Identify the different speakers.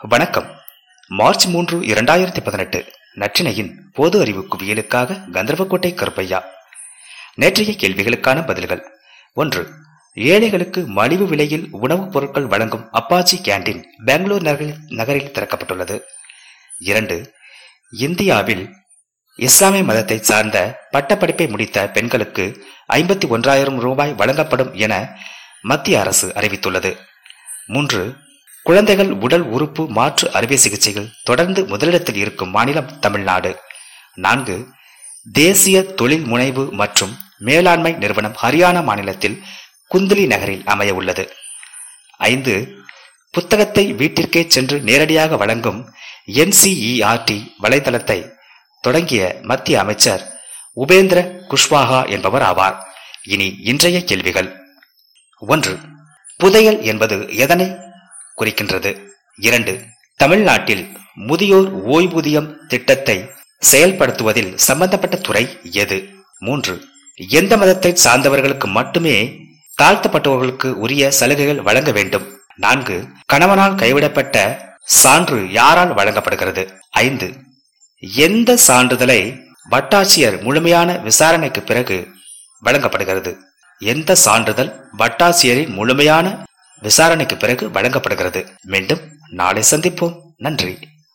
Speaker 1: வணக்கம். மார்ச் மூன்று இரண்டாயிரத்தி பதினெட்டு நற்றினையின் பொது அறிவு குவியலுக்காக கந்தர்வக்கோட்டை கருப்பையா. நேற்றைய கேள்விகளுக்கான பதில்கள். ஒன்று ஏழைகளுக்கு மலிவு விலையில் உணவுப் பொருட்கள் வழங்கும் அப்பாச்சி கேண்டீன் பெங்களூர் நகரில் நகரில் திறக்கப்பட்டுள்ளது. இரண்டு இந்தியாவில் இஸ்லாமிய மதத்தை சார்ந்த பட்டப்படிப்பை முடித்த பெண்களுக்கு ஐம்பத்தி ஒன்றாயிரம் ரூபாய் வழங்கப்படும் என மத்திய அரசு அறிவித்துள்ளது. மூன்று குழந்தைகள் உடல் உறுப்பு மாற்று அறுவை சிகிச்சைகள் தொடர்ந்து முதலிடத்தில் இருக்கும் மாநிலம் தமிழ்நாடு. நான்கு தேசிய தொழில் முனைவு மற்றும் மேலாண்மை நிறுவனம் ஹரியானா மாநிலத்தில் குந்தலி நகரில் அமைய உள்ளது. ஐந்து புத்தகத்தை வீட்டிற்கே சென்று நேரடியாக வழங்கும் என்சிஇஆர்டி வலைதளத்தை தொடங்கிய மத்திய அமைச்சர் உபேந்திர குஷ்வாகா என்பவர் ஆவார். இனி இன்றைய கேள்விகள். ஒன்று புதையல் என்பது எதனை குறிக்கின்றது. இரண்டு தமிழ்நாட்டில் முதியோர் ஓய்வூதியம் திட்டத்தை செயல்படுத்துவதில் சம்பந்தப்பட்ட துறை எது? மூன்று எந்த மதத்தை சார்ந்தவர்களுக்கு மட்டுமே தாழ்த்தப்பட்டவர்களுக்கு உரிய சலுகைகள் வழங்க வேண்டும். நான்கு கணவனால் கைவிடப்பட்ட சான்று யாரால் வழங்கப்படுகிறது? ஐந்து எந்த சான்றிதழை வட்டாட்சியர் முழுமையான விசாரணைக்கு பிறகு வழங்கப்படுகிறது? எந்த சான்றிதழ் வட்டாட்சியரின் முழுமையான விசாரணைக்கு பிறகு வழங்கப்படுகிறது. மீண்டும் நாளை சந்திப்போம். நன்றி.